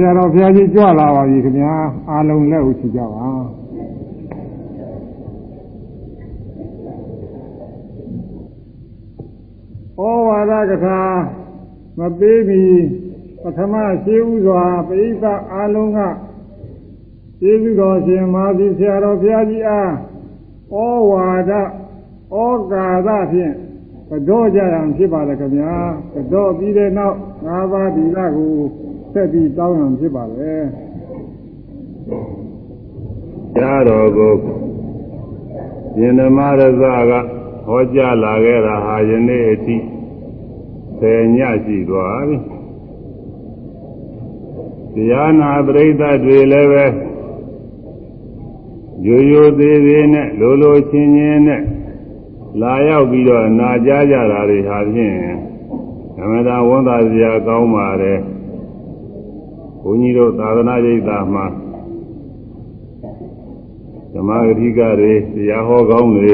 ဆရာတော်ဘုရားကြီးကြွလာပါပြီခင်ဗျာအားလုံးလက်ဥချကြပါဩဝါဒကထာမပေးမီပထမရှိဥစွာပိဋကအားလုံးကကျေးဇူးတော်ရှင်မာသီဆရာတော်ဘုရားကြီးအားဩဝါဒဩကာသဖြင့်ကတော့ကြရန်ဖြစ်ပါတယ်ခင်ဗျာကတော့ပြီးတဲ့နောက်ငါးပါးဒီလကို ဆက်ပြီးတောင်းရန်ဖြစ်ပါလေကြားတော်ကိုရှင်ဓမ္မရဇကဟောကြားလာခဲ့တာဟာယနေ့အထိဆယ်ညရှိသွားပြီတရားနာပရိသတ်တွေလည်းပဲရိုးရိုးသေးသေးနဲ့လိုလိုချင်းချင်းနဲ့လာရောက်ပြီးတော့နာကြားကြတာတွေဟာဖြင့်ဓမ္မတာဝန်သာစရာကောင်းပါတယ် ဘုန်းကြီးတို့သာသနာ့ရိပ်သာမှာဓမ္မဂတိကတွေတရားဟောကောင်းတွေ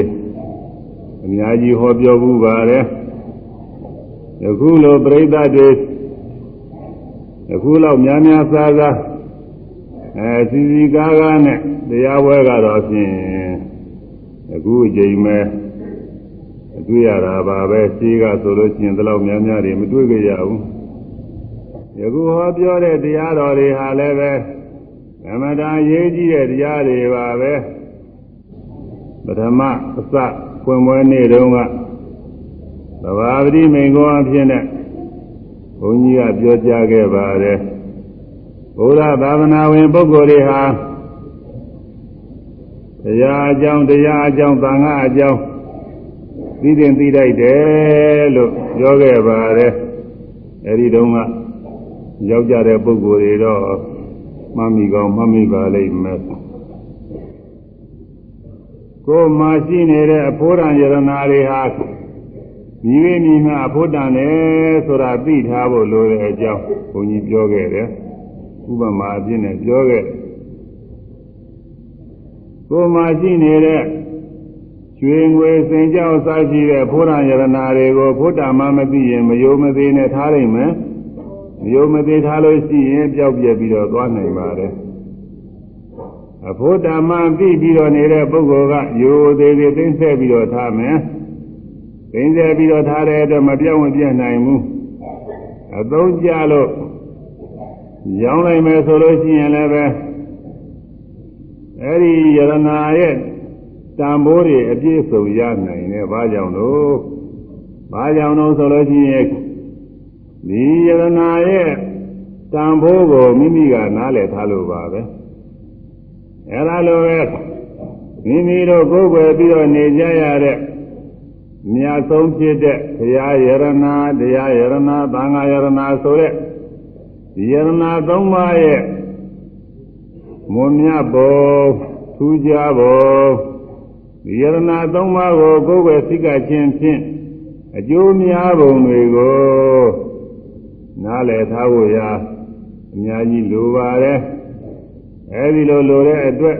အများကြီးဟောပြောမှုပါတယ်ယခုလိုပြိဿတွေယခုလောက်များများစားစားအဲစီစီကားကားနဲ့တရားပွဲကတော့ဖြင့်အခုအချိန်မဲ့တွေ့ရတာပါပဲရှိကဆိုလို့ရှိရင်ဒီလောက်များများတွေမတွေ့ကြရဘူး ယခုဟောပြောတဲ့တရားတော်တွေဟာလည်းပဲဓမ္မတာရေးကြည့်တဲ့တရားတွေပါပဲပထမအစဖွင့်ပွဲနေ့တုန်းကသဘာဝတိမိန်ကောအဖြစ်နဲ့ဘုန်းကြီးကပြောကြားခဲ့ပါတယ်ဘုရားသာသနာဝင်ပုဂ္ဂိုလ်တွေဟာတရားအကြောင်းတရားအကြောင်းသံဃာအကြောင်းသိတင်သိလိုက်တယ်လို့ပြောခဲ့ပါတယ်အဲဒီတုန်းက ရောက်ကြတဲ့ပုဂ္ဂိုလ်တွေတော့မှတ်မိကောင်းမှတ်မိပါလိမ့်မယ်ကိုယ်မှာရှိနေတဲ့အဖို့ရံယရနာတွေဟာမိမိမိမှာအဖို့တန်တယ်ဆိုတာသိထားဖို့လိုတဲ့အကြောင်းဘုန်းကြီးပြောခဲ့တယ်ဥပမာအပြည့်နဲ့ပြောခဲ့ကိုယ်မှာရှိနေတဲ့ရွှေငွေစင်ကြောက်စားရှိတဲ့ဘုရားယရနာတွေကိုဘုဒ္ဓမမသိရင်မယုံမသေးနဲ့ထားနိုင်မယ်မ ယုံမသေးထားလို့ရှိရင်ပျောက်ပြက်ပြီးတော့သွားနိုင်ပါတယ်အဖို့ဓမ္မသိပြီးတော့နေတဲ့ပုဂ္ဂိုလ်ကယိုသေးသေးသိမ့်ဆက်ပြီးတော့ထားမယ်သိမ့်ဆက်ပြီးတော့ထားတဲ့အတွက်မပြောင်းမပြတ်နိုင်ဘူးအသုံးကျလို့ရောင်းလိုက်မယ်ဆိုလို့ရှိရင်လည်းပဲအဲဒီယရနာရဲ့တန်ဖိုးတွေအပြည့်စုံရနိုင်တယ်ဘာကြောင့်လို့ဘာကြောင့်လို့ဆိုလို့ရှိရင် ဒီယရနာရဲ့တန်ဖိုးကိုမိမိကနားလည်ထားလို့ပါပဲအဲဒါလိုပဲမိမိတို့ကိုယ်ွယ်ပြီးတော့နေကြရတဲ့မြတ်ဆုံးဖြစ်တဲ့ဘုရားယရနာတရားယရနာသံဃာယရနာဆိုတဲ့ဒီယရနာသုံးပါးရဲ့မွန်မြတ်ဘုံထူးခြားဘုံဒီယရနာသုံးပါးကိုကိုယ်ွယ်စိကခြင်းဖြင့်အကျိုးများပုံတွေကို နားလည်ထားဖို့ရာအများကြီးလိုပါတယ်အဲဒီလိုလိုတဲ့အတွက်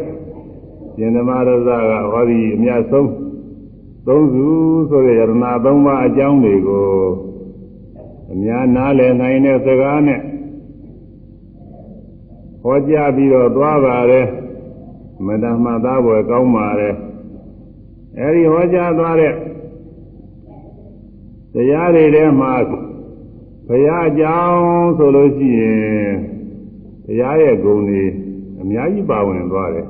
ရှင်သမရဇကဟောဒီအများဆုံးသုံးစုဆိုတဲ့ယရနာသုံးပါးအကြောင်းတွေကိုအများနားလည်နိုင်တဲ့စကားနဲ့ဟောကြားပြီးတော့သွားပါတယ်မတ္တမသားဘွယ်ကောင်းပါတယ်အဲဒီဟောကြားသွားတဲ့တရားတွေထဲမှာ ဘုရားအကြောင်းဆိုလို့ရှိရင်ဘုရားရဲ့ဂုဏ်တွေအများကြီးပါဝင်သွားတယ်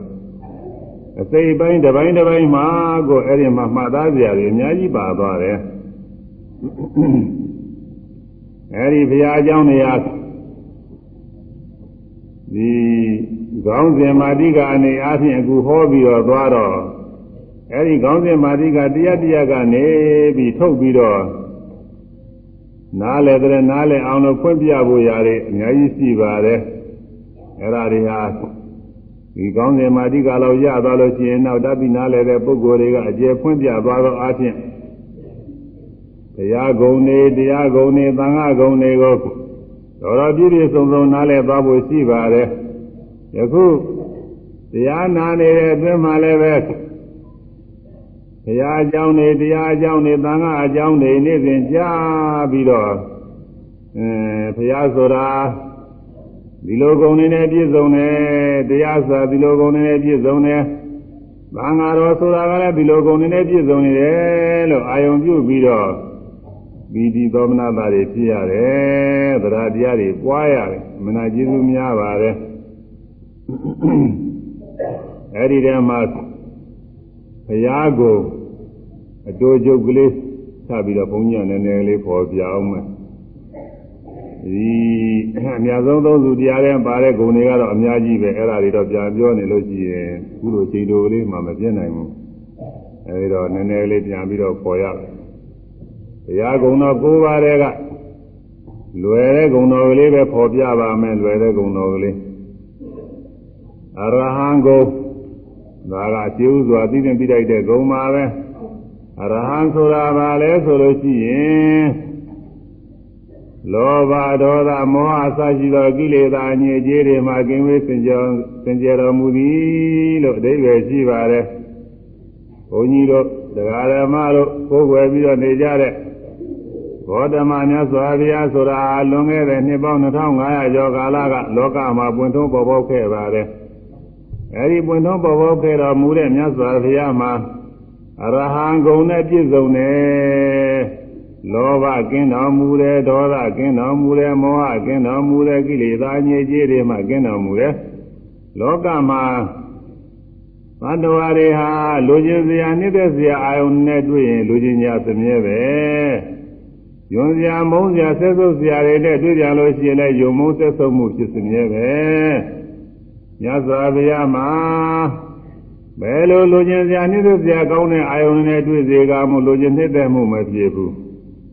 အစိတ်ပိုင်းတစ်ပိုင်းတစ်ပိုင်းမှာကိုအဲ့ဒီမှာမှတ်သားစရာတွေအများကြီးပါသွားတယ်အဲ့ဒီဘုရားအကြောင်းတွေဟာဒီခေါင်းစဉ်မာတိကအနေအားဖြင့်အခုဟောပြီးတော့သွားတော့အဲဒီခေါင်းစဉ်မာတိကတရားတရားကနေပြီးထုတ်ပြီးတော့ နားလေတဲ့နားလေအောင်လို့ဖွင့်ပြဖို့ရတယ်အများကြီးရှိပါတယ်အဲ့ဒါတွေဟာဒီကောင်းစဉ်မာတိကလောက်ရသွားလို့ရှိရင်နောက်တပိနားလေတဲ့ပုဂ္ဂိုလ်တွေကအကျေဖွင့်ပြသွားတော့အားဖြင့်တရားဂုံတွေတရားဂုံတွေသံဃာဂုံတွေကိုတော်တော်ပြည့်ပြည့်စုံစုံနားလည်သွားဖို့ရှိပါတယ်ယခုတရားနာနေတဲ့အတွင်းမှာလည်းပဲ တရားအကြောင်းတွေတရားအကြောင်းတွေသံဃာအကြောင်းတွေနေ့စဉ်ကြားပြီးတော့အဲဘုရားဆိုတာဒီလိုဂုဏ်တွေနဲ့ပြည့်စုံတယ်တရားစာဒီလိုဂုဏ်တွေနဲ့ပြည့်စုံတယ်ဘာငါတော်ဆိုတာကလည်းဒီလိုဂုဏ်တွေနဲ့ပြည့်စုံနေတယ်လို့အာယုံပြုပြီးတော့ဒီဒီသောမနာတာတွေဖြစ်ရတယ်တရားတရားတွေပွားရတယ်မနာကျေးဇူးများပါတယ်အဲ့ဒီတည်းမှာဘုရားကို အတူကျုပ်ကလေးထပြီးတော့ဘုန်းကြီးကနည်းနည်းလေးပေါ်ပြအောင်မယ်ဒီအများဆုံးသုံးစုတရားတွေပါတဲ့ဂုဏ်တွေကတော့အများကြီးပဲအဲ့ဒါတွေတော့ပြန်ပြောနေလို့ရှိရင်ခုလိုချိန်တိုလေးမှမပြည့်နိုင်ဘူးအဲဒီတော့နည်းနည်းလေးပြန်ပြီးတော့ပေါ်ရတယ်ဘုရားဂုဏ်တော်၉ပါးတဲ့ကလွယ်တဲ့ဂုဏ်တော်ကလေးပဲပေါ်ပြပါမယ်လွယ်တဲ့ဂုဏ်တော်ကလေးအရဟံဂုဏ်ဒါကကျေဥစွာသိသိပြီးတိုက်တဲ့ဂုဏ်ပါပဲ အရဟံဆိုတာဘာလဲဆိုလို့ရှိရင်လောဘဒေါသမောဟအစရှိသောကိလေသာအညစ်အကြေးတွေမှကင်းဝေးစင်ကြယ်စင်ကြယ်တော်မူသည်လို့အဓိပ္ပာယ်ရှိပါတယ်။ဘုန်းကြီးတို့တရားဓမ္မတို့ကိုယ်ွယ်ပြီးတော့နေကြတဲ့ဘောဓမမြတ်စွာဘုရားဆိုတာလွန်ခဲ့တဲ့နှစ်ပေါင်း2500ကျော်ကာလကလောကမှာပွင့်ထုံးပေါ်ပေါက်ခဲ့ပါတယ်။အဲဒီပွင့်ထုံးပေါ်ပေါက်ခဲ့တော်မူတဲ့မြတ်စွာဘုရားမှာ အရဟံဂုံနဲ့ပြည့်စုံတယ်လောဘကင်းတော်မူတယ်ဒေါသကင်းတော်မူတယ်မောဟကင်းတော်မူတယ်ကိလေသာညစ်ကြေးတွေမှကင်းတော်မူတယ်လောကမှာသတ္တဝါတွေဟာလူချင်းစရာနှိမ့်သက်စရာအာယုန်နဲ့တွေ့ရင်လူချင်းညာသမ ्या ပဲယွန်စရာမုန်းစရာဆက်ဆုပ်စရာတွေနဲ့တွေ့ကြလို့ရှိရင်လည်းယုံမုန်းဆက်ဆုပ်မှုဖြစ်သမ ्या ပဲညဇာဗျာမှာ ဘယ်လိုလူချင်းစရာနှိမ့်သက်စရာကောင်းတဲ့အာယုန်နဲ့တွေ့စေကမှုလူချင်းနှိမ့်သက်မှုမဖြစ်ဘူး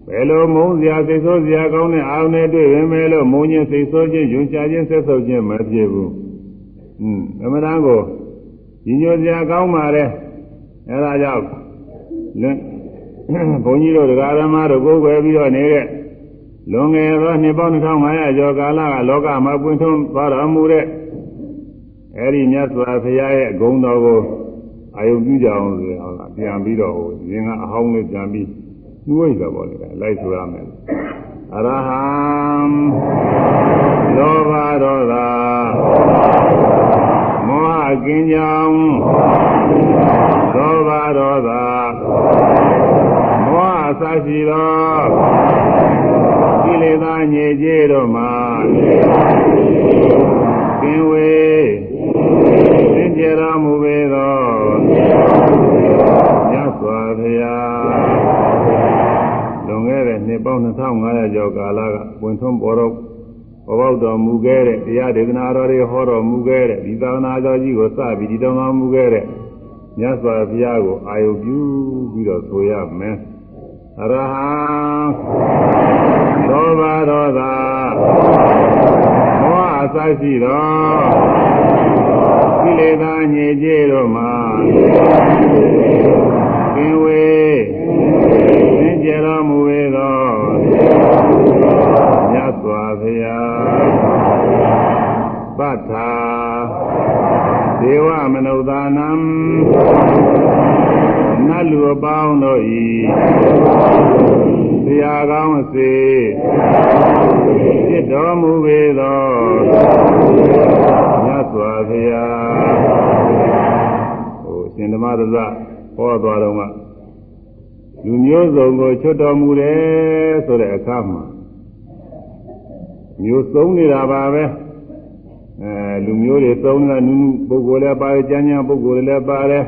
ဘယ်လိုမုန်းစရာစိတ်ဆိုးစရာကောင်းတဲ့အာရုံနဲ့တွေ့ရင်မဲလို့မုန်းခြင်းစိတ်ဆိုးခြင်းယွန်ချခြင်းဆက်ဆုပ်ခြင်းမဖြစ်ဘူး။อืมအမှန်တန်ကိုညီညွတ်စရာကောင်းပါတယ်။အဲဒါကြောင့်လွန်ဘုန်းကြီးတို့တရားဓမ္မတို့ကိုယ်ွယ်ပြီးတော့နေတဲ့လွန်ငယ်သောနှစ်ပေါင်း2500ကျော်ကာလကလောကမှာပွင့်ထွန်းသွားတော်မူတဲ့ အဲဒီမြတ်စွာဘုရားရဲ့ဂုဏ်တော်ကိုအာယုပြုကြအောင်ဆိုရင်ပြန်ပြီးတော့ရင်ကအဟောင်းလေးပြန်ပြီးနှွေးတာပေါ့လေလိုက်ဆိုရမယ်အရဟံလောဘဒေါသမောဟကင်းကြောင်းလောဘဒေါသမောဟအစရှိသောကိလေသာညစ်ကြေးတို့မှာကင်းဝေး သင်ကြတော်မူပေသောမြတ်စွာဘုရားလွန်ခဲ့တဲ့နှစ်ပေါင်း2500ကျော်ကာလကဝင်ထွန်းပေါ်တော့ဘောပေါက်တော်မူခဲ့တဲ့တရားဒေသနာတော်တွေဟောတော်မူခဲ့တဲ့ဒီသာသနာတော်ကြီးကိုစပြီးဒီတော်တော်မူခဲ့တဲ့မြတ်စွာဘုရားကိုအာယုပြုပြီးတော့ဆိုရမယ်အရဟံသောဘာရောသာ မောဟအစရှိသောကိလေသာညစ်ကြေးတို့မှာကင်းဝေးကြတော်မူပေသောမြတ်စွာဘုရားပတ္ထာဒေဝမနုဿာနံနတ်လူအပေါင်းတို့ဤဆရာကောင်းစေဖြစ်တော်မူပေသောမြတ်စွာဘုရားဟို ရှင်ဓမ္မရဇဟောသွားတော့ကလူမျိုးစုံကိုချွတ်တော်မူတယ်ဆိုတဲ့အခါမှာမျိုးစုံနေတာပါပဲအဲလူမျိုးတွေသုံးတာနုနုပုဂ္ဂိုလ်လည်းပါတယ်ကျမ်းကျမ်းပုဂ္ဂိုလ်တွေလည်းပါတယ်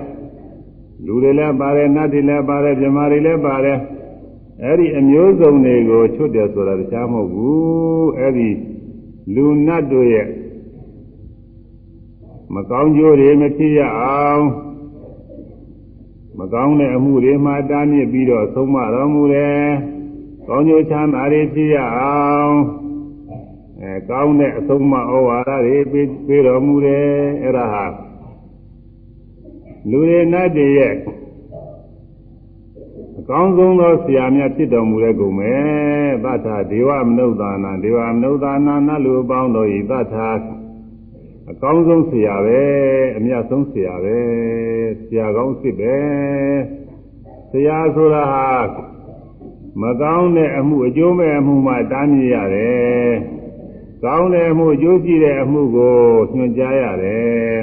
လူတွေလည်းပါတယ်နတ်တွေလည်းပါတယ်မြမာတွေလည်းပါတယ်အဲ့ဒီအမျိုးစုံတွေကိုချွတ်တယ်ဆိုတာတရားမဟုတ်ဘူးအဲ့ဒီလူနတ်တို့ရဲ့မကောင်းကျိုးတွေမဖြစ်ရအောင် မကောင်းတဲ့အမှုတွေမှာတားမြစ်ပြီးတော့ဆုံးမတော်မူတယ်။ကောင်းကျိုးချမ်းသာတွေဖြစ်ရအောင်အဲကောင်းတဲ့အဆုံးမဩဝါဒတွေပေးပေးတော်မူတယ်အဲ့ဒါဟာလူတွေနတ်တွေရဲ့အကောင်းဆုံးသောဆရာမြတ်ဖြစ်တော်မူတဲ့ကုံပဲသတ္ထဒေဝမနုဿာနာဒေဝမနုဿာနာနတ်လူအပေါင်းတို့ဤသတ္ထ အကောင်းဆုံးဆရာပဲအမြတ်ဆုံးဆရာပဲဆရာကောင်းစစ်ပဲဆရာဆိုတာဟာမကောင်းတဲ့အမှုအကျိုးမဲ့အမှုမှတားမြစ်ရတယ်ကောင်းတဲ့အမှုအကျိုးရှိတဲ့အမှုကိုညွှန်ကြားရတယ်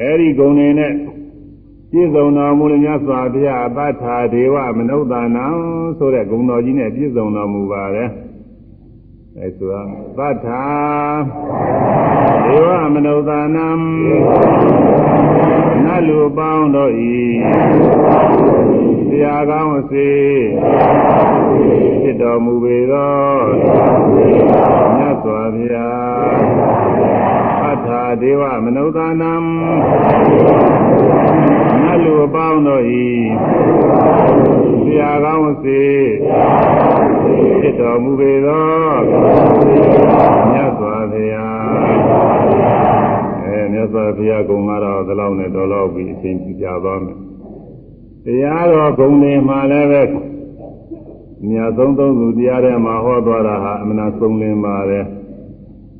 အဲဒီဂုဏ်တွေနဲ့ပြည့်စုံတော်မူလမြတ်စွာဘုရားအပ္ပထာဒေဝမနုဿာနံဆိုတဲ့ဂုဏ်တော်ကြီးနဲ့ပြည့်စုံတော်မူပါတယ် အဲဆိုတာပဋ္ဌာဒေဝမနုဿာနံနတ်လူပေါင်းတို့ဤတရားကောင်းစေဖြစ်တော်မူပေသောမြတ်စွာဘုရား ပဋ္ဌာဒေဝမနုဿာနံနတ်လူပေါင်းတို့ဤတရားကောင်းစေဖြစ်တော်မူပေသောမြတ်စွာဘုရားအဲမြတ်စွာဘုရားကုံကတော့ဒီလောက်နဲ့တော်တော့ပြီးအချိန်ပြသွားမယ်တရားတော်ဂုံတွေမှာလည်းပဲမြတ်သုံးသုံးသူတရားထဲမှာဟောသွားတာဟာအမှန်ဆုံးလင်းပါတယ်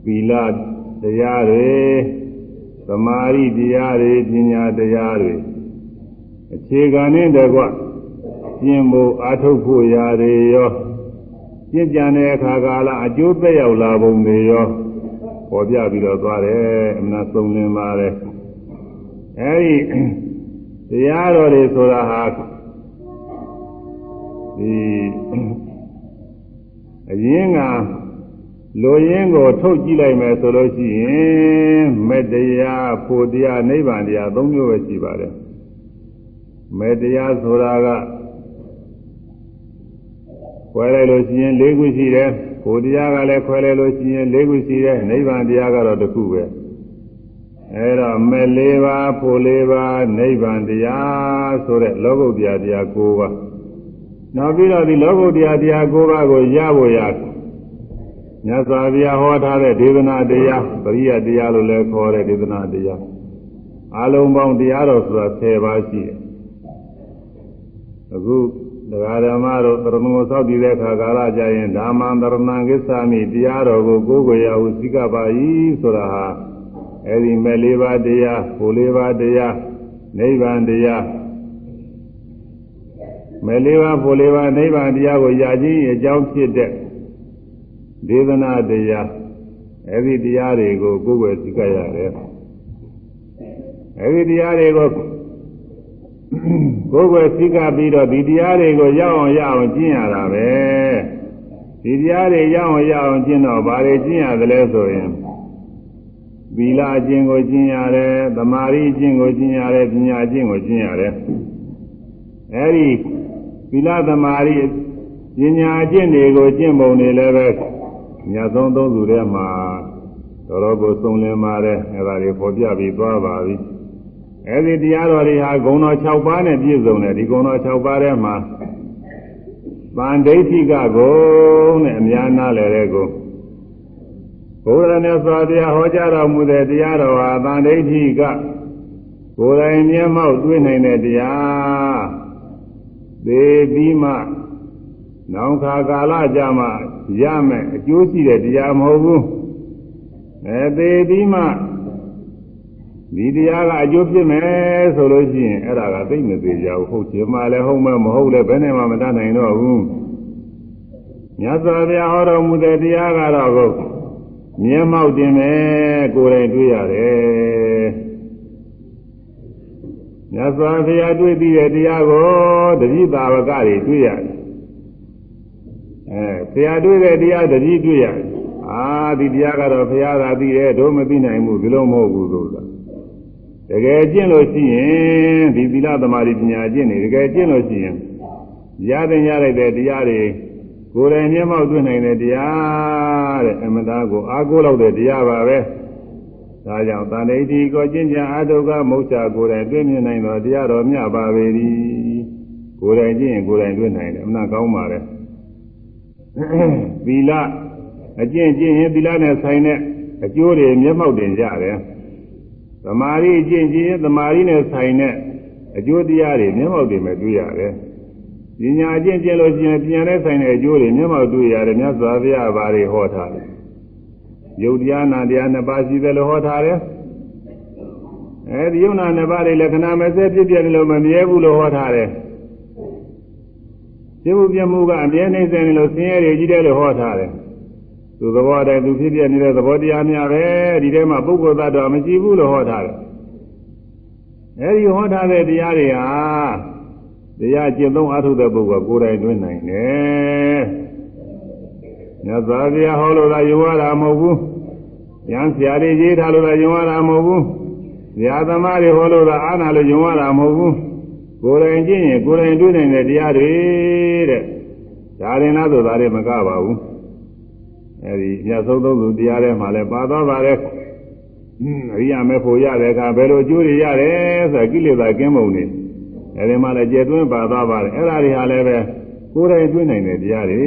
သီလ တရားတွေသမာဓိတရားတွေပညာတရားတွေအခြေခံနဲ့တကွကျင့်ဖို့အာထုတ်ဖို့ရာတွေရောကျင့်ကြံတဲ့အခါကာလအကျိုးသက်ရောက်လာပုံတွေရောပေါ်ပြပြီးတော့သွားတယ်အမှန်ဆုံးလင်းပါတယ်အဲဒီတရားတော်တွေဆိုတာဟာဒီအရင်က လိုရင်းကိုထုတ်ကြည့်လိုက်မယ်ဆိုလို့ရှိရင်မေတ္တရားဖို့တရားနိဗ္ဗာန်တရားသုံးမျိုးပဲရှိပါတယ်မေတ္တရားဆိုတာကခွဲလိုက်လို့ရှိရင်၄ခုရှိတယ်ဖို့တရားကလည်းခွဲလိုက်လို့ရှိရင်၄ခုရှိတယ်နိဗ္ဗာန်တရားကတော့တစ်ခုပဲအဲတော့မေ၄ပါးဖို့၄ပါးနိဗ္ဗာန်တရားဆိုတဲ့လောကုတ္တရာတရား၉ပါးနောက်ပြီးတော့ဒီလောကုတ္တရာတရား၉ပါးကိုရဖို့ရ မြတ်စွာဘုရားဟောထားတဲ့ဒေသနာတရားပရိယတရားလို့လည်းခေါ်တဲ့ဒေသနာတရားအလုံးပေါင်းတရားတော်ဆိုတာ10ပါးရှိတယ်အခုတရားဓမ္မတို့သရဏုဆောက်တည်တဲ့ခါကာလကြရင်ဓမ္မံသရဏံကိစ္ဆာမိတရားတော်ကိုကိုးကွယ်ရဟုသိကပါ၏ဆိုတာဟာအဲဒီမဲ့လေးပါးတရား၊ကိုလေးပါးတရား၊နိဗ္ဗာန်တရားမဲ့လေးပါးကိုလေးပါးနိဗ္ဗာန်တရားကိုရခြင်းအကြောင်းဖြစ်တဲ့ ဒေသနာတရားအဲဒီတရားတွေကိုကိုယ်ွယ်သိကြရတယ်အဲဒီတရားတွေကိုကိုယ်ွယ်သိကြပြီးတော့ဒီတရားတွေကိုရောက်အောင်ရအောင်ကျင့်ရတာပဲဒီတရားတွေရောက်အောင်ရအောင်ကျင့်တော့ဘာတွေကျင့်ရသလဲဆိုရင်သီလအကျင့်ကိုကျင့်ရတယ်သမာဓိအကျင့်ကိုကျင့်ရတယ်ပညာအကျင့်ကိုကျင့်ရတယ်အဲဒီသီလသမာဓိပညာအကျင့်တွေကိုကျင့်ပုံတွေလည်းပဲ မြတ်ဆုံးသုံးသူထဲမှာတော်တော်ကိုစုံလင်ပါတယ်အဲဒါတွေပေါ်ပြပြီးသွားပါပြီအဲဒီတရားတော်တွေဟာဂုဏ်တော်6ပါးနဲ့ပြည့်စုံတယ်ဒီဂုဏ်တော်6ပါးထဲမှာဗန္ဒိဋ္ဌိကဂုဏ်နဲ့အများနာလဲတဲ့ဂုဏ်ဘုရားနဲ့စွာတရားဟောကြားတော်မူတဲ့တရားတော်ဟာဗန္ဒိဋ္ဌိကကိုယ်တိုင်မျက်မှောက်တွေ့နိုင်တဲ့တရားသေပြီးမှနောင်ခါကာလကြမှာ ရမယ်အကျိုးရှိတဲ့တရားမဟုတ်ဘူးအဲသေးပြီးမှဒီတရားကအကျိုးဖြစ်မယ်ဆိုလို့ရှိရင်အဲ့ဒါကသိမသေးကြဘူးဟုတ်ချင်မှလည်းဟုတ်မဲ့မဟုတ်လည်းဘယ်နဲ့မှမတတ်နိုင်တော့ဘူးမြတ်စွာဘုရားဟောတော်မူတဲ့တရားကတော့ကိုမျက်မှောက်တင်မယ်ကိုယ်တိုင်တွေ့ရတယ်မြတ်စွာဘုရားတွေ့ပြီးတဲ့တရားကိုတတိပါဝကတွေတွေ့ရတယ် အဲဆရာတွေ့တဲ့တရားတတိတွေ့ရတယ်အာဒီတရားကတော့ဘုရားသာသိတယ်တို့မသိနိုင်ဘူးဒီလိုမဟုတ်ဘူးဆိုတာတကယ်ကျင့်လို့ရှိရင်ဒီသီလသမာဓိပညာကျင့်နေတကယ်ကျင့်လို့ရှိရင်ရတဲ့ရလိုက်တဲ့တရားတွေကိုယ်တိုင်မျက်မှောက်တွေ့နိုင်တဲ့တရားတဲ့အမတာကိုအားကိုးလောက်တဲ့တရားပါပဲဒါကြောင့်တန်ဋိတိကိုကျင့်ကြံအာဒုက္ခမုစ္စာကိုယ်တိုင်တွေ့မြင်နိုင်တော်တရားတော်မြတ်ပါပေသည်ကိုယ်တိုင်ကျင့်ရင်ကိုယ်တိုင်တွေ့နိုင်တယ်အမှန်ကောင်းပါလေ သီလအကျင့်ကျင့်ရင်သီလနဲ့ဆိုင်တဲ့အကျိုးတွေမျက်မှောက်တင်ကြတယ်သမာဓိအကျင့်ကျင့်ရင်သမာဓိနဲ့ဆိုင်တဲ့အကျိုးတရားတွေမျက်မှောက်တင်မဲ့တွေ့ရတယ်ပညာအကျင့်ကျင့်လို့ရှိရင်ပြန်နဲ့ဆိုင်တဲ့အကျိုးတွေမျက်မှောက်တွေ့ရတယ်မြတ်စွာဘုရားဘာတွေဟောထားလဲယုတ်တရားနာတရားနှစ်ပါးရှိတယ်လို့ဟောထားတယ်အဲဒီယုံနာနှစ်ပါးတွေလက္ခဏာမစဲဖြစ်ပြတယ်လို့မမြဲဘူးလို့ဟောထားတယ် ပြမှုပြမှုကအမြဲနေစေတယ်လို့ဆင်းရဲတွေကြီးတယ်လို့ဟောထားတယ်သူသဘောတည်းသူဖြစ်ပြနေတဲ့သဘောတရားများပဲဒီထဲမှာပုဂ္ဂိုလ်သတ္တဝါမရှိဘူးလို့ဟောထားတယ်အဲဒီဟောထားတဲ့တရားတွေဟာတရားကျင့်သုံးအားထုတ်တဲ့ပုဂ္ဂိုလ်ကိုယ်တိုင်တွင်းနိုင်တယ်ညဇာပြဟောလို့သာယုံရတာမဟုတ်ဘူးဉာဏ်ဆရာတွေရေးထားလို့သာယုံရတာမဟုတ်ဘူးဇာသမားတွေဟောလို့သာအားနာလို့ယုံရတာမဟုတ်ဘူး ကိုယ်တိုင်ကျင့်ရင်ကိုယ်တိုင်တွေ့နိုင်တဲ့တရားတွေတဲ့ဒါရင်လားဆိုသားတွေမကပါဘူးအဲဒီမြတ်ဆုံးသောသူတရားထဲမှာလည်းပါသွားပါတယ်အရိယာမေဖို့ရတဲ့အခါဘယ်လိုအကျိုးတွေရတယ်ဆိုတာကိလေသာကင်းပုံနေအဲဒီမှာလည်းကျေသွင်းပါသွားပါတယ်အဲ့ဒါတွေဟာလည်းပဲကိုယ်တိုင်တွေ့နိုင်တဲ့တရားတွေ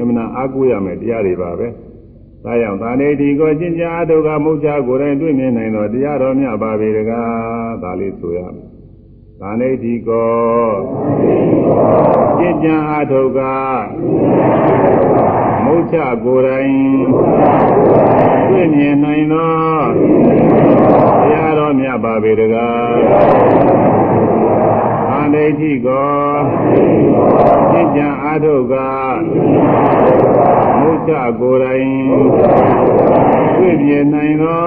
အမှန်အားကိုးရမယ်တရားတွေပါပဲဒါကြောင့်သာနေဒီကိုကျင့်ကြအတုကမုတ်ချကိုယ်တိုင်တွေ့မြင်နိုင်တော့တရားတော်မြတ်ပါပေတကားဒါလေးဆိုရမယ် သာနေတိကောကျင့်ကြအထုကမုတ်ချကိုယ်တိုင်တွေ့မြင်နိုင်သောတရားတော်မြတ်ပါပေတကားသာနေတိကောကျင့်ကြအထုကမုတ်ချကိုယ်တိုင်တွေ့မြင်နိုင်သော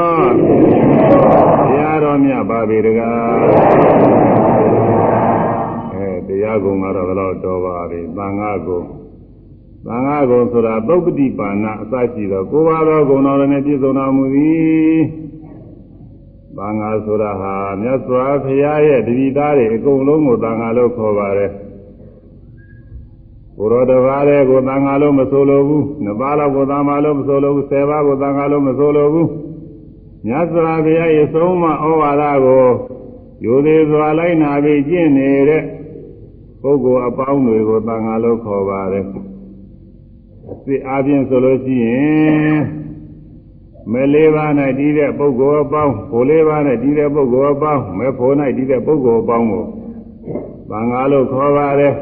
တရားတော်မြတ်ပါပေတကား တရားကုံကတော့ဘယ်တော့တော်ပါပြီသံဃာကုံသံဃာကုံဆိုတာသုတ်ပတိပါဏအစရှိသောကိုးပါးသောဂုဏတော်နဲ့ပြည့်စုံတော်မူသည်သံဃာဆိုတာဟာမြတ်စွာဘုရားရဲ့တတိသားတွေအကုန်လုံးကိုသံဃာလို့ခေါ်ပါတယ်ဘုရောတပါးတဲ့ကိုသံဃာလို့မဆိုလိုဘူးနှစ်ပါးလောက်ကိုသံဃာလို့မဆိုလိုဘူးဆယ်ပါးကိုသံဃာလို့မဆိုလိုဘူးမြတ်စွာဘုရားရဲ့သုံးမဩဝါဒကိုယူသေးစွာလိုက်နာပြီးကျင့်နေတဲ့ ပုဂ္ဂိုလ်အပေါင်းတွေကိုသံဃာလို့ခေါ်ပါတယ်အစစ်အားဖြင့်ဆိုလို့ရှိရင်မဲလေးပါးနဲ့တည်တဲ့ပုဂ္ဂိုလ်အပေါင်းကိုလေးပါးနဲ့တည်တဲ့ပုဂ္ဂိုလ်အပေါင်းမဲဖို့၌တည်တဲ့ပုဂ္ဂိုလ်အပေါင်းကိုသံဃာလို့ခေါ်ပါတယ်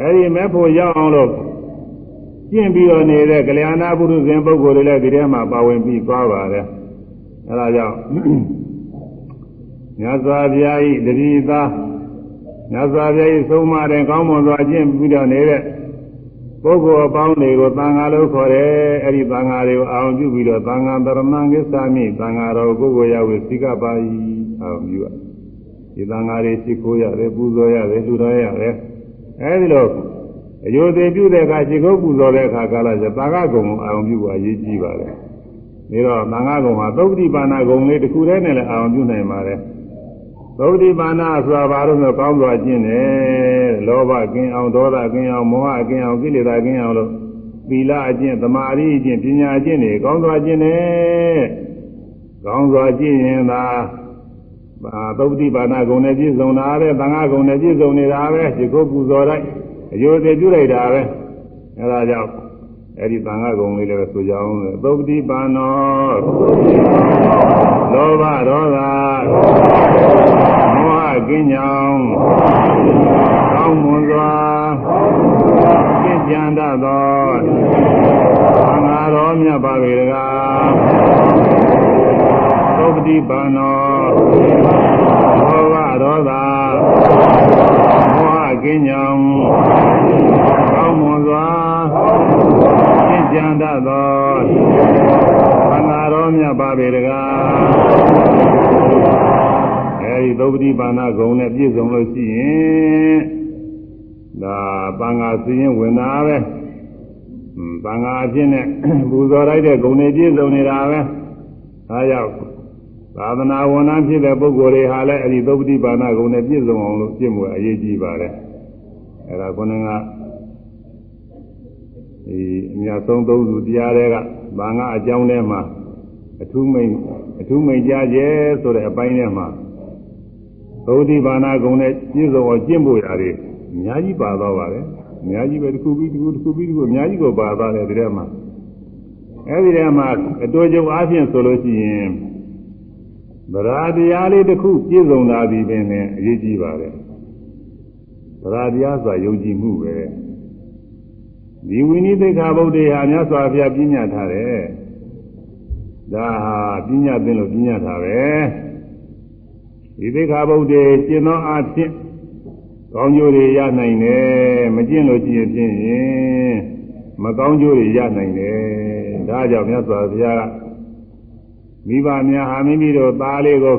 အဲဒီမဲဖို့ရောက်အောင်လို့ကျင့်ပြီးတော့နေတဲ့ကလျာဏပုရုဇဉ်ပုဂ္ဂိုလ်တွေလည်းဒီထဲမှာပါဝင်ပြီးသွားပါတယ်အဲဒါကြောင့်မြတ်စွာဘုရားဤတတိသား မြတ်စွာဘုရား၏ဆုံးမတဲ့ကောင်းမွန်စွာကျင့်ပြီးတော့နေတဲ့ပုဂ္ဂိုလ်အပေါင်းတွေကိုသံဃာလို့ခေါ်တယ်အဲ့ဒီသံဃာတွေကိုအာရုံပြုပြီးတော့သံဃာတရဏံကိစ္ဆာမိသံဃာတော်ကိုကိုရဝေစိကပါဤအာရုံပြုရဒီသံဃာတွေရှိခိုးရတယ်ပူဇော်ရတယ်လူတော်ရတယ်အဲ့ဒီလိုအယုသေးပြုတဲ့အခါရှိခိုးပူဇော်တဲ့အခါကာလကျသံဃာကုံကိုအာရုံပြုဖို့အရေးကြီးပါတယ်ဒါတော့သံဃာကုံဟာသုတ်တိပါဏကုံလေးတစ်ခုတည်းနဲ့လည်းအာရုံပြုနိုင်ပါတယ် သုတိပါဏဆိုတာဘာလို့လဲကောင်းစွာကျင့်တယ်လောဘကင်းအောင်ဒေါသကင်းအောင်မောဟကင်းအောင်ကိလေသာကင်းအောင်လို့သီလအကျင့်သမာဓိအကျင့်ပညာအကျင့်တွေကောင်းစွာကျင့်တယ်ကောင်းစွာကျင့်ရင်သာဘာသုတိပါဏဂုဏ်နဲ့ပြည့်စုံတာပဲသံဃာဂုဏ်နဲ့ပြည့်စုံနေတာပဲဒီကုတ်ပူဇော်လိုက်အယုသေပြုလိုက်တာပဲအဲဒါကြောင့်အဲ့ဒီသံဃာဂုံလေးလည်းဆိုကြအောင်လေသုပတိပါဏောလောဘဒေါသမောဟကင်းကြောင်ကောင်းမွန်စွာ ကျင့်ကြံတတ်သောသံဃာတော်မြတ်ပါပေတကားသုပတိပါဏောလောဘဒေါသမောဟကင်းကြောင်ကောင်းမွန်စွာကြံတတ်သောသံဃာတော်မြတ်ပါပေတကားအဲဒီသုပတိပါဏဂုံနဲ့ပြည့်စုံလို့ရှိရင်ဒါ သံဃာစီရင်ဝင်တာပဲသံဃာအဖြစ်နဲ့ပူဇော်လိုက်တဲ့ဂုံတွေပြည့်စုံနေတာပဲဒါကြောင့်သာသနာဝန်ထမ်းဖြစ်တဲ့ပုဂ္ဂိုလ်တွေဟာလည်းအဲဒီသုပတိပါဏဂုံနဲ့ပြည့်စုံအောင်လို့ပြည့်မှုအရေးကြီးပါတယ်အဲဒါခုနကဒီအများဆုံးသုံးစုတရားတွေကဘာငါအကြောင်းထဲမှာအထူးမိန်အထူးမိန်ကြားကျဲဆိုတဲ့အပိုင်းထဲမှာသုတိဘာနာဂုံနဲ့ပြည့်စုံအောင်ကျင့်ဖို့ရတယ် အများကြီးပါသွားပါတယ်အများကြီးပဲတစ်ခုပြီးတစ်ခုတစ်ခုပြီးတစ်ခုအများကြီးကိုပါသွားတယ်ဒီထဲမှာအဲဒီထဲမှာအတူတူအားဖြင့်ဆိုလို့ရှိရင်ဗရာတရားလေးတစ်ခုပြည့်စုံလာပြီပင်လည်းအရေးကြီးပါတယ်ဗရာတရားဆိုတာယုံကြည်မှုပဲဒီဝိနိသိက္ခာပုဒ်တွေဟာမြတ်စွာဘုရားပြညတ်ထားတယ်ဒါဟာပြညတ်သိလို့ပြညတ်ထားပဲဒီသိက္ခာပုဒ်တွေကျင့်သောအဖြစ် ကောင်းကျိုးတွေရနိုင်တယ်မကျင့်လို့ရှိရင်ဖြင့်မကောင်းကျိုးတွေရနိုင်တယ်ဒါကြောင့်မြတ်စွာဘုရားကမိဘများဟာမိမိတို့သားလေးကို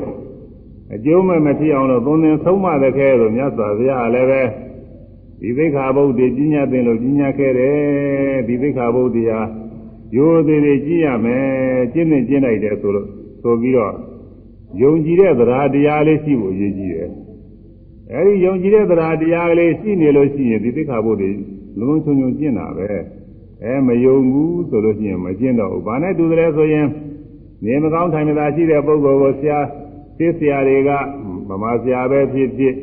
အကျိုးမဲ့မဖြစ်အောင်လို့သုံးသင်ဆုံးမတဲ့ခဲလို့မြတ်စွာဘုရားလည်းပဲဒီသိက္ခာပုဒ်တွေကြီးညာသင်လို့ကြီးညာခဲ့တယ်ဒီသိက္ခာပုဒ်တွေဟာရိုးသေးသေးကြီးရမယ်ကျင့်နေကျင့်လိုက်တယ်ဆိုလို့ဆိုပြီးတော့ယုံကြည်တဲ့သရာတရားလေးရှိဖို့ရည်ကြီးတယ် အဲဒီယုံကြည်တဲ့သရာတရားလေးရှိနေလို့ရှိရင်ဒီသိက္ခာပုဒ်တွေလုံးလုံးချုံချုံကျင့်တာပဲအဲမယုံဘူးဆိုလို့ရှိရင်မကျင့်တော့ဘူးဘာနဲ့တူတယ်ဆိုရင်နေမကောင်းထိုင်မသာရှိတဲ့ပုဂ္ဂိုလ်ကိုဆရာသိဆရာတွေကဗမာဆရာပဲဖြစ်ဖြစ်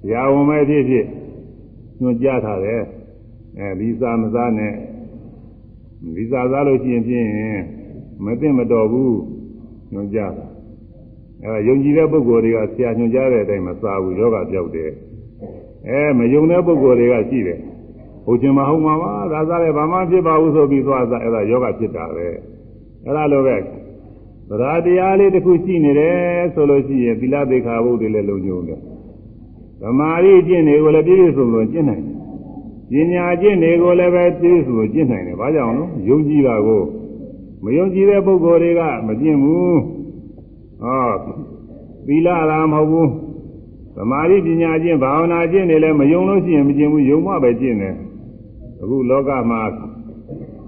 ဆရာဝန်ပဲဖြစ်ဖြစ်ညွှန်ကြားထားတယ်အဲဒီစားမစားနဲ့ဒီစားစားလို့ရှိရင်ဖြင့်မသိမတော်ဘူးညွှန်ကြားတာ အဲယုံကြည်တဲ့ပုဂ္ဂိုလ်တွေကဆရာညွှန်ကြားတဲ့အတိုင်းမစားဘူးယောဂပြောက်တယ်အဲမယုံတဲ့ပုဂ္ဂိုလ်တွေကရှိတယ်ဟုတ်ချင်မဟုတ်မှာပါဒါစားလည်းဘာမှဖြစ်ပါဘူးဆိုပြီးသွားစားအဲ့ဒါယောဂဖြစ်တာပဲအဲ့ဒါလိုပဲသရတရားလေးတစ်ခုရှိနေတယ်ဆိုလို့ရှိရင်သီလသေခါဘုဒ္ဓလည်းလုံညုံတယ်သမာဓိကျင့်တွေကိုလည်းပြည့်ပြည့်စုံစုံကျင့်နိုင်တယ်ပညာကျင့်တွေကိုလည်းပဲပြည့်စုံစုံကျင့်နိုင်တယ်ဘာကြောင့်လဲယုံကြည်တာကိုမယုံကြည်တဲ့ပုဂ္ဂိုလ်တွေကမကျင့်ဘူး ဟောသီလလားမဟုတ်ဘူးသမာဓိပညာကျင့်ဘာဝနာကျင့်နေလဲမယုံလို့ရှိရင်မကျင့်ဘူးယုံမှပဲကျင့်တယ်အခုလောကမှာ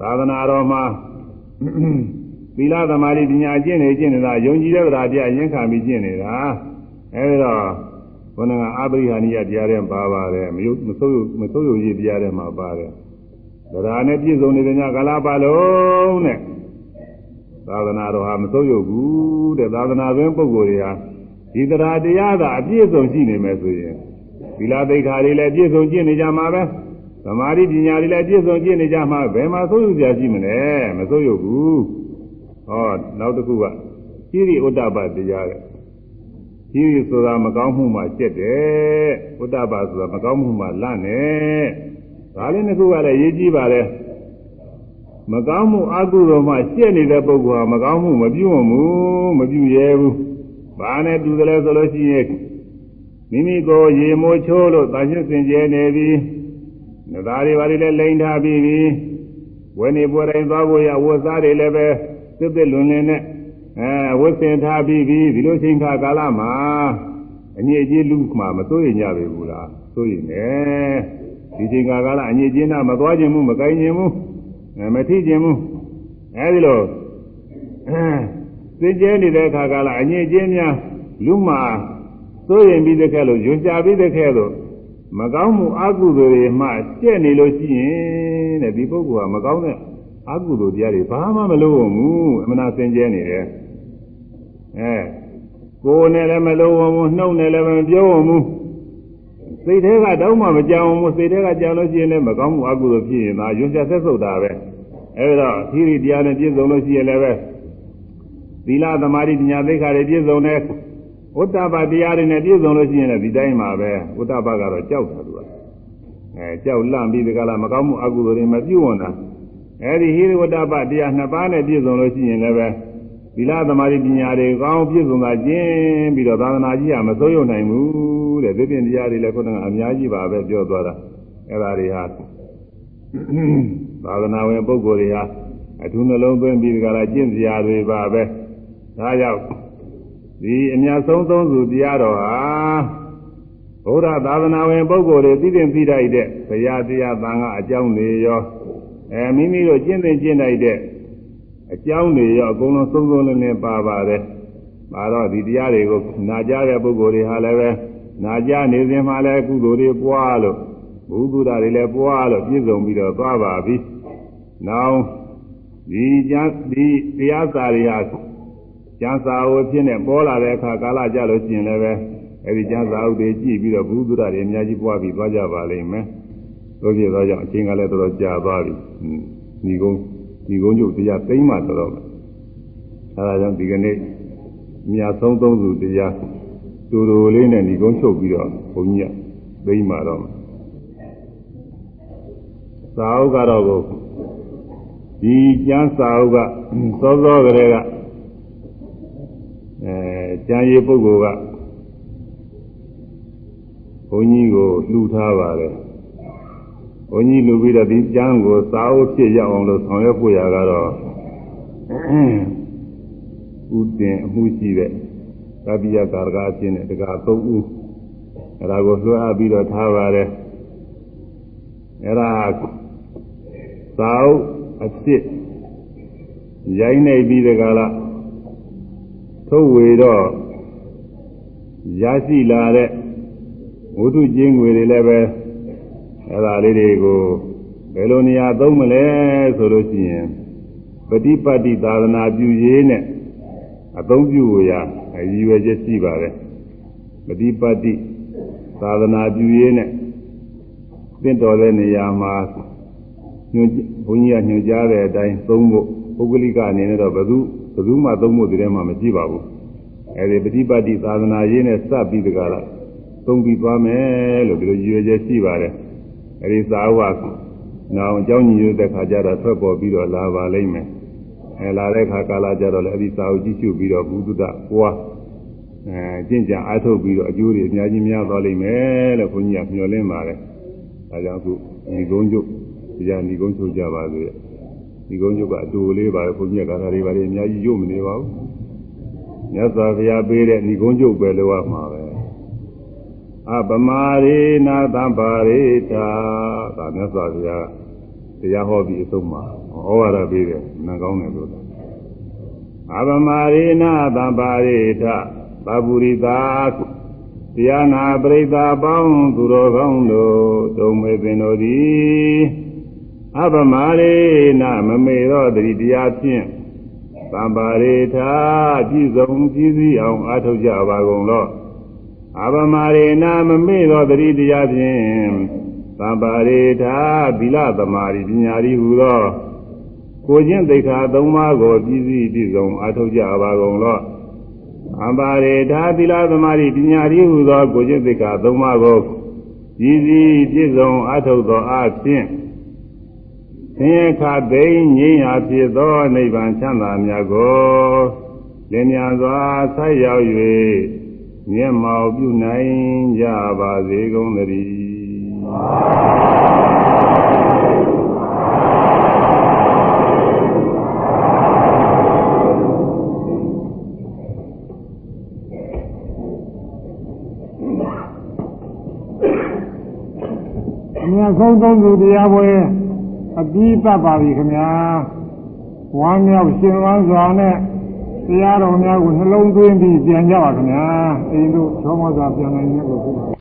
သာသနာတော်မှာသီလသမာဓိပညာကျင့်နေကျင့်နေတာယုံကြည်တဲ့တရားတရားရင်ခံပြီးကျင့်နေတာအဲဒီတော့ဘုန်းကအပရိဟာနိယတရားတွေပါပါတယ်မယုမဆိုးမဆိုးယုံကြည်တရားတွေမှာပါတယ်ဒါနဲ့ပြည့်စုံနေတဲ့ညကာလပါလုံးနဲ့ သာသနာတော်ဟာမဆိုးယုံဘူးတဲ့သာသနာ့ဘင်းပုဂ္ဂိုလ်တွေဟာဒီတရားတရားသာအပြည့်စုံရှိနေမယ်ဆိုရင်သီလသိက္ခာတွေလည်းပြည့်စုံကျင့်နေကြမှာပဲသမာဓိပညာတွေလည်းပြည့်စုံကျင့်နေကြမှာဘယ်မှာဆိုးယုံစရာရှိမလဲမဆိုးယုံဘူးဟောနောက်တစ်ခုကဟိရိဥဒ္ဒပတရားတဲ့ဟိရိဆိုတာမကောင်းမှုမှကျက်တယ်ဥဒ္ဒပဆိုတာမကောင်းမှုမှလန့်နေဒါလေးနှစ်ခုကလည်းရေးကြည့်ပါလေ မကောင်းမှုအကုသိုလ်မှကျက်နေတဲ့ပုဂ္ဂိုလ်ဟာမကောင်းမှုမပြုတ်ဘူးမပြုတ်ရဲဘူးဘာနဲ့တူတယ်လဲဆိုလို့ရှိရင်မိမိကိုရေမိုးချိုးလို့တာရှင်းစင်ကြယ်နေပြီနသားတွေဘာတွေလဲလိန်ထားပြီးပြီဝယ်နေပွဲတိုင်းသွားဖို့ရဝတ်စားတွေလည်းပဲသစ်သစ်လွန်လင်းနဲ့အဲဝတ်ဆင်ထားပြီးပြီဒီလိုချိန်ခါကာလမှာအညစ်အကြေးလူမှမစိုးရင်ကြပြီဘူးလားစိုးရင်လည်းဒီချိန်ခါကာလအညစ်အကြေးနာမသွားခြင်းမှုမကိုင်းခြင်းမှု မထိခြင်းမှုအဲဒီလိုသိကျဲနေတဲ့ခါကာလအညစ်အကြေးများလူမှစိုးရင်ပြီးတဲ့ခဲလို့ယွန်ကြပြီးတဲ့ခဲလို့မကောင်းမှုအကုသိုလ်တွေမှကျက်နေလို့ရှိရင်တဲ့ဒီပုဂ္ဂိုလ်ကမကောင်းတဲ့အကုသိုလ်တရားတွေဘာမှမလုပ်ဘူးအမှန်တရားစင်ကြဲနေတယ်အဲကိုယ်နဲ့လည်းမလုပ်ဘူးနှုတ်နဲ့လည်းမပြောဘူး စိတ်ထဲကတောင်းမှမကြောင်ဘူးစိတ်ထဲကကြောင်လို့ရှိရင်လည်းမကောင်းမှုအကုသိုလ်ဖြစ်ရင်ဒါယွန်ချက်ဆက်ဆုပ်တာပဲအဲဒီတော့သီရိတရားနဲ့ပြည့်စုံလို့ရှိရင်လည်းပဲသီလသမာဓိပညာသိက္ခာတွေပြည့်စုံတဲ့ဥတ္တပတရားတွေနဲ့ပြည့်စုံလို့ရှိရင်လည်းဒီတိုင်းမှာပဲဥတ္တပကတော့ကြောက်တာသူကအဲကြောက်လန့်ပြီးဒီကလာမကောင်းမှုအကုသိုလ်တွေမပြုတ်ဝင်တာအဲဒီဟိရိဝတ္တပတရားနှစ်ပါးနဲ့ပြည့်စုံလို့ရှိရင်လည်းပဲ သီလသမာဓိပညာတွေကောင်းပြည့်စုံတာကျင့်ပြီးတော့သာသနာကြီးကမစိုးရုံနိုင်ဘူးတဲ့ဒီပြင်တရားတွေလည်းခုနကအများကြီးပါပဲပြောသွားတာအဲဒါတွေဟာသာသနာဝင်ပုဂ္ဂိုလ်တွေဟာအထူးနှလုံးသွင်းပြီးဒီကလာကျင့်စရာတွေပါပဲဒါကြောင့်ဒီအများဆုံးသုံးစုတရားတော်ဟာဘုရားသာသနာဝင်ပုဂ္ဂိုလ်တွေသိတဲ့သိတိုက်တဲ့ဘုရားတရားသံဃာအကြောင်းတွေရောအဲမိမိတို့ကျင့်သင်ကျင့်တိုက်တဲ့ အကြောင်းတွေရောအကုန်လုံးစုံစုံလင်းလင်းပါပါတယ်။ဒါတော့ဒီတရားတွေကိုနာကြားတဲ့ပုဂ္ဂိုလ်တွေဟာလည်းပဲနာကြားနေစဉ်မှာလည်းကုသိုလ်တွေပွားလို့ဘုသူဒ္ဓတွေလည်းပွားလို့ပြည့်စုံပြီးတော့သွားပါပြီ။နောက်ဒီကျမ်းဒီတရားစာတွေဟာကျမ်းစာအုပ်ဖြစ်နေပေါ်လာတဲ့အခါကာလကြလို့ရှိရင်လည်းပဲအဲဒီကျမ်းစာအုပ်တွေကြည့်ပြီးတော့ဘုသူဒ္ဓတွေအများကြီးပွားပြီးသွားကြပါလိမ့်မယ်။တို့ဖြစ်သောကြောင့်အချိန်ကလည်းတော်တော်ကြာသွားပြီ။ဒီကုန်း ဒီကုန်းကျုပ်တရားသိမ့်မှတော်တော့မယ်။အဲဒါကြောင့်ဒီကနေ့မြတ်ဆုံးသုံးစုတရားတူတူလေးနဲ့ဒီကုန်းချုပ်ပြီးတော့ဘုန်းကြီးကသိမ့်မှတော့မယ်။သာဥကတော့ကိုဒီကျမ်းစာအုပ်ကစောစောကလေးကအဲကျမ်းရေးပုဂ္ဂိုလ်ကဘုန်းကြီးကိုလှူထားပါတယ်ဘဘု န်းကြီးလူပြီးတော့ဒီကျမ်းကိုစာအုပ်ဖြစ်ရအောင်လို့ဆောင်ရွက်ဖို့ရကတော့ဥတင်အမှုရှိတဲ့သဗ္ဗယကာရကအချင်းနဲ့တကားသုံးဦးအဲဒါကိုလွှဲအပ်ပြီးတော့ထားပါတယ်အဲဒါစာအုပ်အဖြစ်ရိုင်းနေပြီးတကားလားထုတ်ဝေတော့ရရှိလာတဲ့ဝိတုကျင်းငွေတွေလည်းပဲ အဲ့ဒါလေးတွေကိုဘယ်လိုနေရာသုံးမလဲဆိုလို့ရှိရင်ပฏิပတ်တိသာသနာပြုရေးနဲ့အသုံးပြုရအရည်ရွယ်ချက်ရှိပါတယ်ပฏิပတ်တိသာသနာပြုရေးနဲ့သင့်တော်တဲ့နေရာမှာညွှန်ဘုန်းကြီးကညွှန်ကြားတဲ့အတိုင်းသုံးဖို့ပုဂ္ဂလိကအနေနဲ့တော့ဘယ်သူဘယ်သူမှသုံးဖို့ဒီထဲမှာမရှိပါဘူးအဲဒီပฏิပတ်တိသာသနာရေးနဲ့စပ်ပြီးတကားလားသုံးပြီးသွားမယ်လို့ဒီလိုရည်ရွယ်ချက်ရှိပါတယ် အဲဒီသာဝကနောင်အကြောင်းညီရတဲ့ခါကျတော့ထွက်ပေါ်ပြီးတော့လာပါလိမ့်မယ်အဲလာတဲ့ခါကာလကျတော့လည်းအဲဒီသာဝကြည့်ရှုပြီးတော့ဘုဒ္ဓပွားအဲကျင့်ကြံအားထုတ်ပြီးတော့အကျိုးတွေအများကြီးများသွားလိမ့်မယ်လို့ခွန်ကြီးကမျှော်လင့်ပါတယ်ဒါကြောင့်အခုဒီကုန်းကျုပ်တရားဒီကုန်းချုပ်ကြပါသေးတယ်ဒီကုန်းကျုပ်ကအတူလေးပါခွန်ကြီးကဂါထာတွေပါလေအများကြီးရုပ်မနေပါဘူးမြတ်စွာဘုရားပေးတဲ့ဒီကုန်းကျုပ်ပဲလို့ရမှာပဲ အပမာရေနာသဗ္ဗရေတာဒါမြတ်စွာဘုရားတရားဟောပြီးအဆုံးမှာဩဝါဒပေးတယ်နံကောင်းတယ်လို့အပမာရေနာသဗ္ဗရေတာသဗ္ဗူရိတာတရားနာပရိသပေါင်းသူတော်ကောင်းတို့တုံမေပင်တို့သည်အပမာရေနာမမေတော့တတိတရားဖြင့်သဗ္ဗရေတာပြည့်စုံပြည့်စည်အောင်အားထုတ်ကြပါကုန်လော့ အပမရေနာမမေ့သောတတိတရားဖြင့်သဗ္ဗရေထာဗီလသမารိပညာရီဟူသောကိုချင်းသိက္ခာသုံးပါးကိုပြည့်စည်ပြည့်စုံအထောက်ကြပါကုန်လော့အပရေထာဗီလသမารိပညာရီဟူသောကိုချင်းသိက္ခာသုံးပါးကိုပြည့်စည်ပြည့်စုံအထောက်သောအဖြစ်သင်္ခါသိငြိမ်းရာဖြစ်သောနိဗ္ဗာန်ချမ်းသာမြတ်ကိုလင်းမြန်စွာဆက်ရောက်၍ မျက်မှောက်ပြုနိုင်ကြပါစေကုန်သတည်းအများဆုံးသုံးသူတရားပွဲအပြီးတတ်ပါပြီခင်ဗျာဝမ်းမြောက်ရှင်ဝမ်းစွာနဲ့ တရားတော်များကိုနှလုံးသွင်းပြီးပြန်ကြပါခင်ဗျာအိမ်တို့ချောမောစွာပြန်နိုင်တဲ့ကိုဖြစ်ပါ